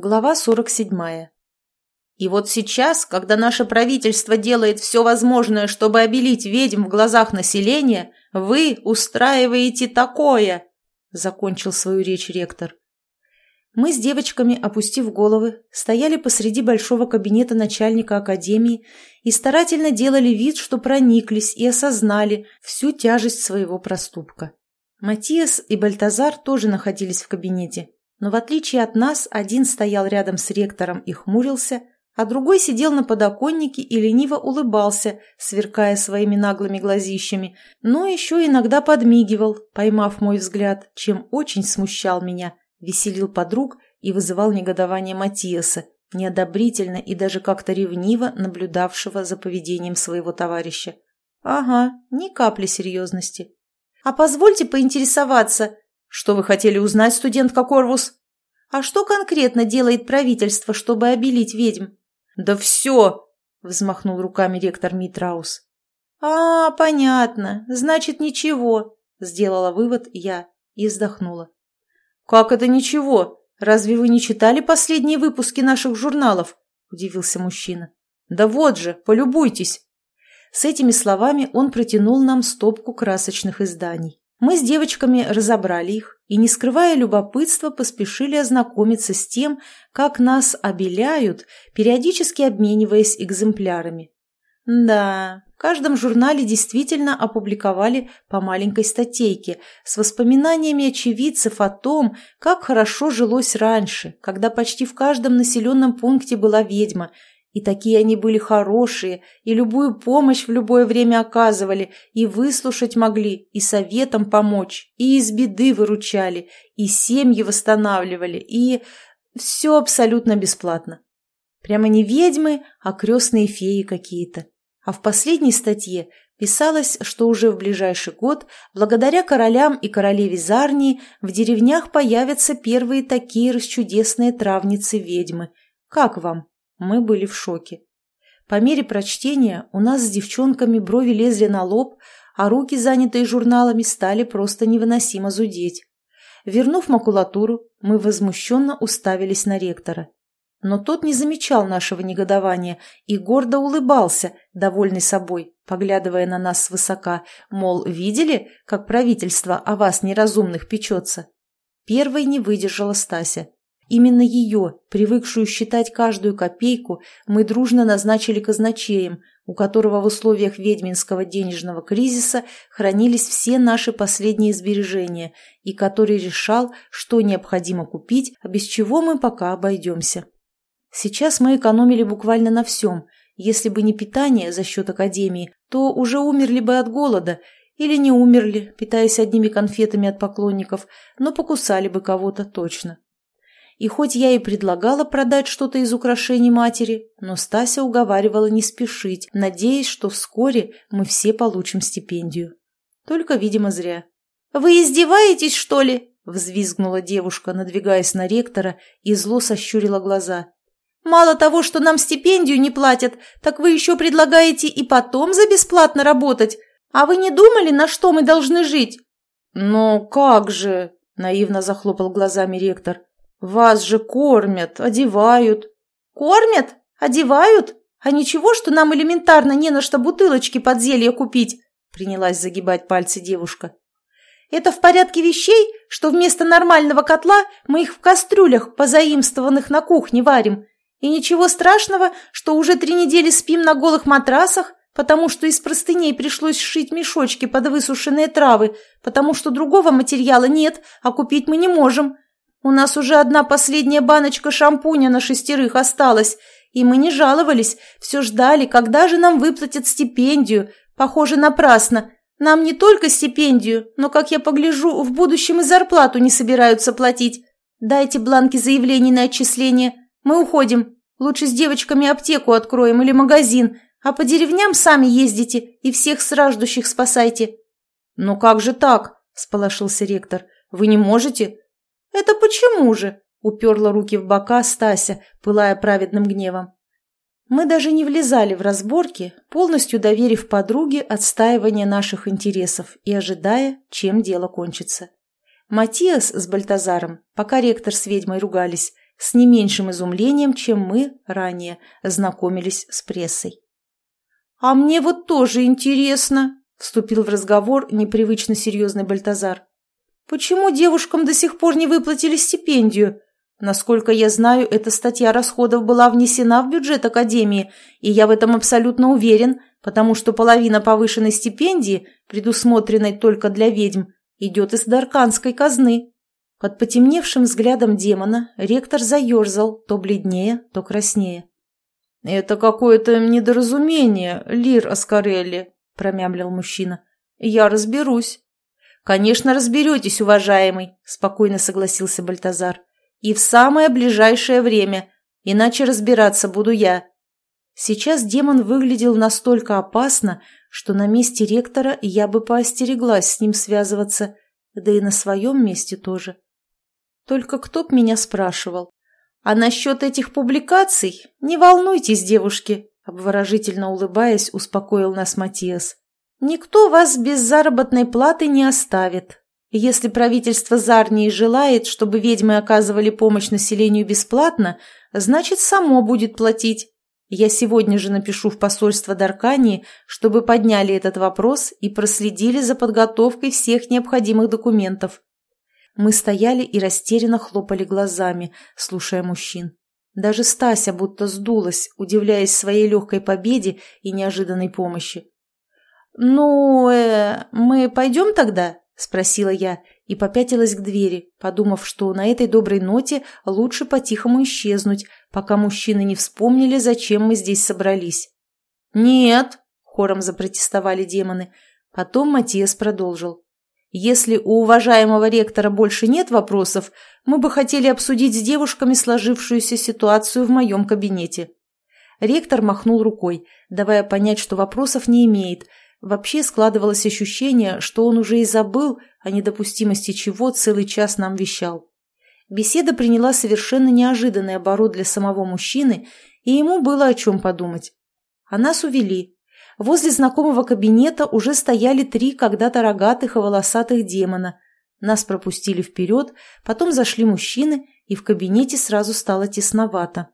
Глава 47. И вот сейчас, когда наше правительство делает все возможное, чтобы обелить ведьм в глазах населения, вы устраиваете такое, — закончил свою речь ректор. Мы с девочками, опустив головы, стояли посреди большого кабинета начальника академии и старательно делали вид, что прониклись и осознали всю тяжесть своего проступка. Матиас и Бальтазар тоже находились в кабинете, но в отличие от нас, один стоял рядом с ректором и хмурился, а другой сидел на подоконнике и лениво улыбался, сверкая своими наглыми глазищами, но еще иногда подмигивал, поймав мой взгляд, чем очень смущал меня, веселил подруг и вызывал негодование Матиаса, неодобрительно и даже как-то ревниво наблюдавшего за поведением своего товарища. «Ага, ни капли серьезности». «А позвольте поинтересоваться», «Что вы хотели узнать, студентка Корвус?» «А что конкретно делает правительство, чтобы обелить ведьм?» «Да все!» — взмахнул руками ректор Митраус. «А, понятно. Значит, ничего», — сделала вывод я и вздохнула. «Как это ничего? Разве вы не читали последние выпуски наших журналов?» — удивился мужчина. «Да вот же, полюбуйтесь!» С этими словами он протянул нам стопку красочных изданий. Мы с девочками разобрали их и, не скрывая любопытства, поспешили ознакомиться с тем, как нас обеляют, периодически обмениваясь экземплярами. Да, в каждом журнале действительно опубликовали по маленькой статейке с воспоминаниями очевидцев о том, как хорошо жилось раньше, когда почти в каждом населенном пункте была ведьма, и такие они были хорошие, и любую помощь в любое время оказывали, и выслушать могли, и советом помочь, и из беды выручали, и семьи восстанавливали, и... Все абсолютно бесплатно. Прямо не ведьмы, а крестные феи какие-то. А в последней статье писалось, что уже в ближайший год, благодаря королям и королеве Зарнии, в деревнях появятся первые такие расчудесные травницы-ведьмы. Как вам? Мы были в шоке. По мере прочтения у нас с девчонками брови лезли на лоб, а руки, занятые журналами, стали просто невыносимо зудеть. Вернув макулатуру, мы возмущенно уставились на ректора. Но тот не замечал нашего негодования и гордо улыбался, довольный собой, поглядывая на нас свысока, мол, видели, как правительство о вас неразумных печется? Первой не выдержала Стася. Именно ее, привыкшую считать каждую копейку, мы дружно назначили казначеем, у которого в условиях ведьминского денежного кризиса хранились все наши последние сбережения и который решал, что необходимо купить, а без чего мы пока обойдемся. Сейчас мы экономили буквально на всем. Если бы не питание за счет академии, то уже умерли бы от голода или не умерли, питаясь одними конфетами от поклонников, но покусали бы кого-то точно. И хоть я и предлагала продать что-то из украшений матери, но Стася уговаривала не спешить, надеясь, что вскоре мы все получим стипендию. Только, видимо, зря. «Вы издеваетесь, что ли?» – взвизгнула девушка, надвигаясь на ректора, и зло сощурила глаза. «Мало того, что нам стипендию не платят, так вы еще предлагаете и потом за бесплатно работать. А вы не думали, на что мы должны жить?» «Но как же?» – наивно захлопал глазами ректор. «Вас же кормят, одевают». «Кормят? Одевают? А ничего, что нам элементарно не на что бутылочки под зелье купить?» Принялась загибать пальцы девушка. «Это в порядке вещей, что вместо нормального котла мы их в кастрюлях, позаимствованных на кухне, варим. И ничего страшного, что уже три недели спим на голых матрасах, потому что из простыней пришлось сшить мешочки под высушенные травы, потому что другого материала нет, а купить мы не можем. У нас уже одна последняя баночка шампуня на шестерых осталась, и мы не жаловались, все ждали, когда же нам выплатят стипендию. Похоже, напрасно. Нам не только стипендию, но, как я погляжу, в будущем и зарплату не собираются платить. Дайте бланки заявлений на отчисление. Мы уходим. Лучше с девочками аптеку откроем или магазин, а по деревням сами ездите и всех страждущих спасайте». «Ну как же так?» – сполошился ректор. «Вы не можете? «Это почему же?» — уперла руки в бока Стася, пылая праведным гневом. Мы даже не влезали в разборки, полностью доверив подруге отстаивание наших интересов и ожидая, чем дело кончится. Матиас с Бальтазаром, пока ректор с ведьмой ругались, с не меньшим изумлением, чем мы ранее знакомились с прессой. «А мне вот тоже интересно», — вступил в разговор непривычно серьезный Бальтазар. «Почему девушкам до сих пор не выплатили стипендию? Насколько я знаю, эта статья расходов была внесена в бюджет Академии, и я в этом абсолютно уверен, потому что половина повышенной стипендии, предусмотренной только для ведьм, идет из Дарканской казны». Под потемневшим взглядом демона ректор заерзал, то бледнее, то краснее. «Это какое-то недоразумение, Лир Аскарелли», — промямлил мужчина. «Я разберусь». «Конечно, разберетесь, уважаемый», — спокойно согласился Бальтазар. «И в самое ближайшее время, иначе разбираться буду я». Сейчас демон выглядел настолько опасно, что на месте ректора я бы поостереглась с ним связываться, да и на своем месте тоже. Только кто б меня спрашивал? А насчет этих публикаций не волнуйтесь, девушки, обворожительно улыбаясь, успокоил нас Матиас. Никто вас без заработной платы не оставит. Если правительство Зарнии желает, чтобы ведьмы оказывали помощь населению бесплатно, значит, само будет платить. Я сегодня же напишу в посольство Даркании, чтобы подняли этот вопрос и проследили за подготовкой всех необходимых документов. Мы стояли и растерянно хлопали глазами, слушая мужчин. Даже Стася будто сдулась, удивляясь своей легкой победе и неожиданной помощи. «Ну, э, мы пойдем тогда?» – спросила я и попятилась к двери, подумав, что на этой доброй ноте лучше по-тихому исчезнуть, пока мужчины не вспомнили, зачем мы здесь собрались. «Нет!» – хором запротестовали демоны. Потом Матиас продолжил. Если у уважаемого ректора больше нет вопросов, мы бы хотели обсудить с девушками сложившуюся ситуацию в моем кабинете». Ректор махнул рукой, давая понять, что вопросов не имеет. Вообще складывалось ощущение, что он уже и забыл о недопустимости чего целый час нам вещал. Беседа приняла совершенно неожиданный оборот для самого мужчины, и ему было о чем подумать. А нас увели, Возле знакомого кабинета уже стояли три когда-то рогатых и волосатых демона. Нас пропустили вперед, потом зашли мужчины, и в кабинете сразу стало тесновато.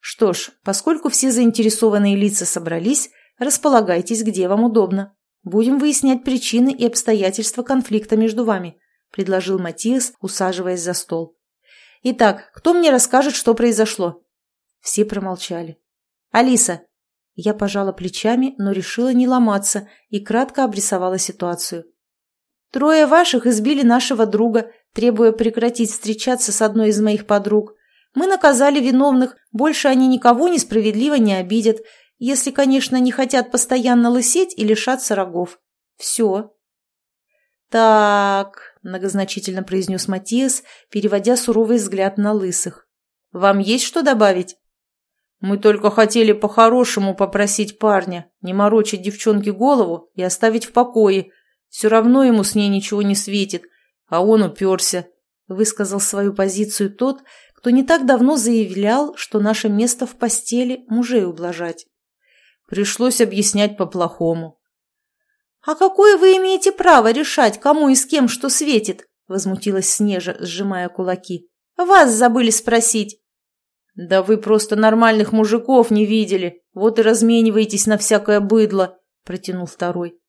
Что ж, поскольку все заинтересованные лица собрались, располагайтесь, где вам удобно. Будем выяснять причины и обстоятельства конфликта между вами, предложил Матиас, усаживаясь за стол. Итак, кто мне расскажет, что произошло? Все промолчали. Алиса, я пожала плечами, но решила не ломаться и кратко обрисовала ситуацию. «Трое ваших избили нашего друга, требуя прекратить встречаться с одной из моих подруг. Мы наказали виновных, больше они никого несправедливо не обидят, если, конечно, не хотят постоянно лысеть и лишаться рогов. Все». «Так», — многозначительно произнес Матиас, переводя суровый взгляд на лысых. «Вам есть что добавить?» Мы только хотели по-хорошему попросить парня, не морочить девчонке голову и оставить в покое. Все равно ему с ней ничего не светит, а он уперся», — высказал свою позицию тот, кто не так давно заявлял, что наше место в постели мужей ублажать. Пришлось объяснять по-плохому. «А какое вы имеете право решать, кому и с кем что светит?» — возмутилась Снежа, сжимая кулаки. «Вас забыли спросить». «Да вы просто нормальных мужиков не видели, вот и размениваетесь на всякое быдло», – протянул второй.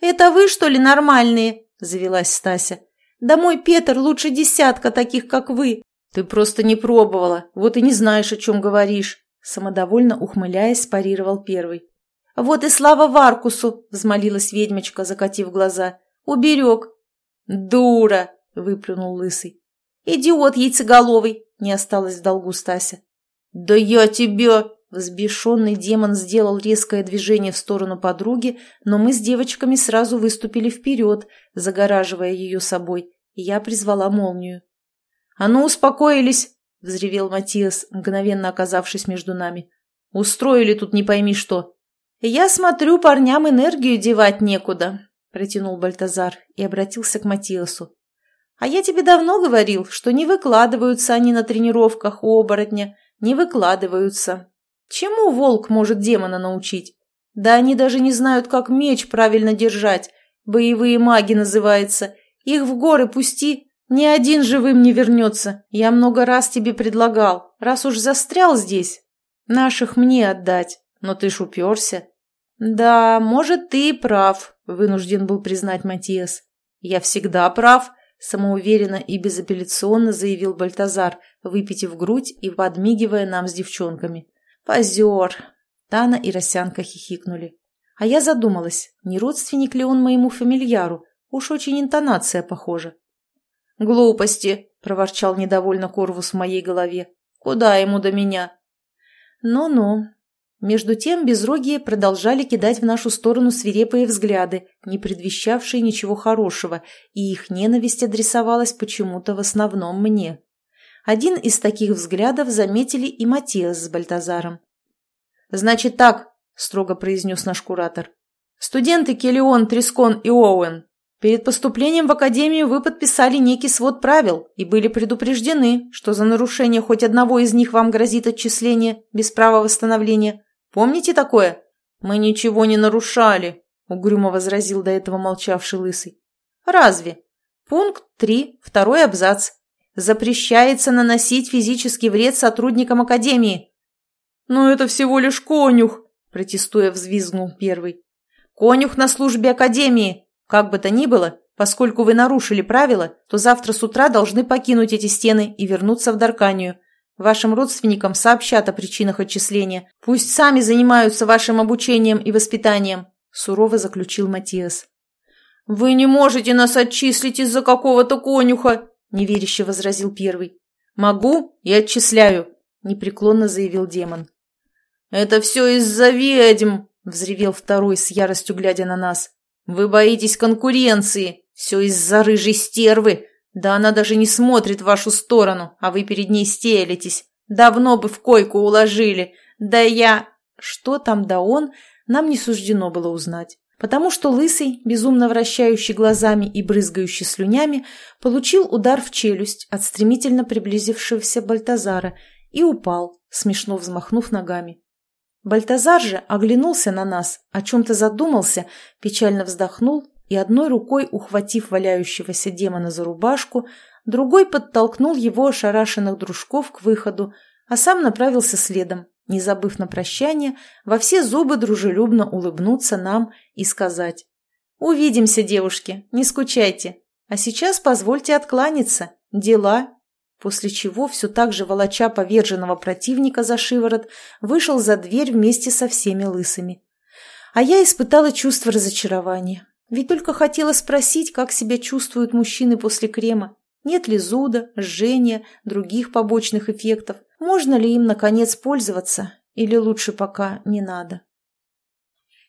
«Это вы, что ли, нормальные?» – завелась Стася. «Да мой Петр лучше десятка таких, как вы». «Ты просто не пробовала, вот и не знаешь, о чем говоришь», – самодовольно ухмыляясь, парировал первый. «Вот и слава Варкусу!» – взмолилась ведьмочка, закатив глаза. «Уберег!» «Дура!» – выплюнул лысый. «Идиот яйцеголовый!» – не осталось в долгу Стася. «Да я тебя!» Взбешенный демон сделал резкое движение в сторону подруги, но мы с девочками сразу выступили вперед, загораживая ее собой, и я призвала молнию. «А ну, успокоились!» — взревел Матиас, мгновенно оказавшись между нами. «Устроили тут не пойми что!» «Я смотрю, парням энергию девать некуда», — протянул Бальтазар и обратился к Матиасу. «А я тебе давно говорил, что не выкладываются они на тренировках у оборотня, не выкладываются. Чему волк может демона научить? Да они даже не знают, как меч правильно держать. Боевые маги называется. Их в горы пусти, Ни один живым не вернется. Я много раз тебе предлагал. Раз уж застрял здесь, наших мне отдать. Но ты ж уперся. Да, может, ты и прав, вынужден был признать Матиас. Я всегда прав, самоуверенно и безапелляционно заявил Бальтазар, выпитив грудь и подмигивая нам с девчонками. Позер. Тана и Росянка хихикнули. А я задумалась, не родственник ли он моему фамильяру? Уж очень интонация похожа. «Глупости!» – проворчал недовольно Корвус в моей голове. «Куда ему до меня?» «Ну-ну». Между тем безрогие продолжали кидать в нашу сторону свирепые взгляды, не предвещавшие ничего хорошего, и их ненависть адресовалась почему-то в основном мне. Один из таких взглядов заметили и Матиас с Бальтазаром. «Значит так», – строго произнес наш куратор. «Студенты Келеон, Трискон и Оуэн, Перед поступлением в академию вы подписали некий свод правил и были предупреждены, что за нарушение хоть одного из них вам грозит отчисление без права восстановления. Помните такое? Мы ничего не нарушали, угрюмо возразил до этого молчавший лысый. Разве? Пункт 3, второй абзац. Запрещается наносить физический вред сотрудникам академии. Но это всего лишь конюх, протестуя взвизгнул первый. Конюх на службе академии, как бы то ни было, поскольку вы нарушили правила, то завтра с утра должны покинуть эти стены и вернуться в Дарканию. Вашим родственникам сообщат о причинах отчисления. Пусть сами занимаются вашим обучением и воспитанием», – сурово заключил Матиас. «Вы не можете нас отчислить из-за какого-то конюха», – неверяще возразил первый. «Могу и отчисляю», – непреклонно заявил демон. «Это все из-за ведьм», – взревел второй с яростью глядя на нас. «Вы боитесь конкуренции. Все из-за рыжей стервы. Да она даже не смотрит в вашу сторону, а вы перед ней стелитесь. Давно бы в койку уложили. Да я...» Что там да он, нам не суждено было узнать. Потому что Лысый, безумно вращающий глазами и брызгающий слюнями, получил удар в челюсть от стремительно приблизившегося Бальтазара и упал, смешно взмахнув ногами. Бальтазар же оглянулся на нас, о чем-то задумался, печально вздохнул и одной рукой, ухватив валяющегося демона за рубашку, другой подтолкнул его ошарашенных дружков к выходу, а сам направился следом, не забыв на прощание во все зубы дружелюбно улыбнуться нам и сказать «Увидимся, девушки, не скучайте, а сейчас позвольте откланяться, дела после чего, все так же волоча поверженного противника за шиворот, вышел за дверь вместе со всеми лысыми. А я испытала чувство разочарования. Ведь только хотела спросить, как себя чувствуют мужчины после крема. Нет ли зуда, жжения, других побочных эффектов? Можно ли им, наконец, пользоваться? Или лучше пока не надо?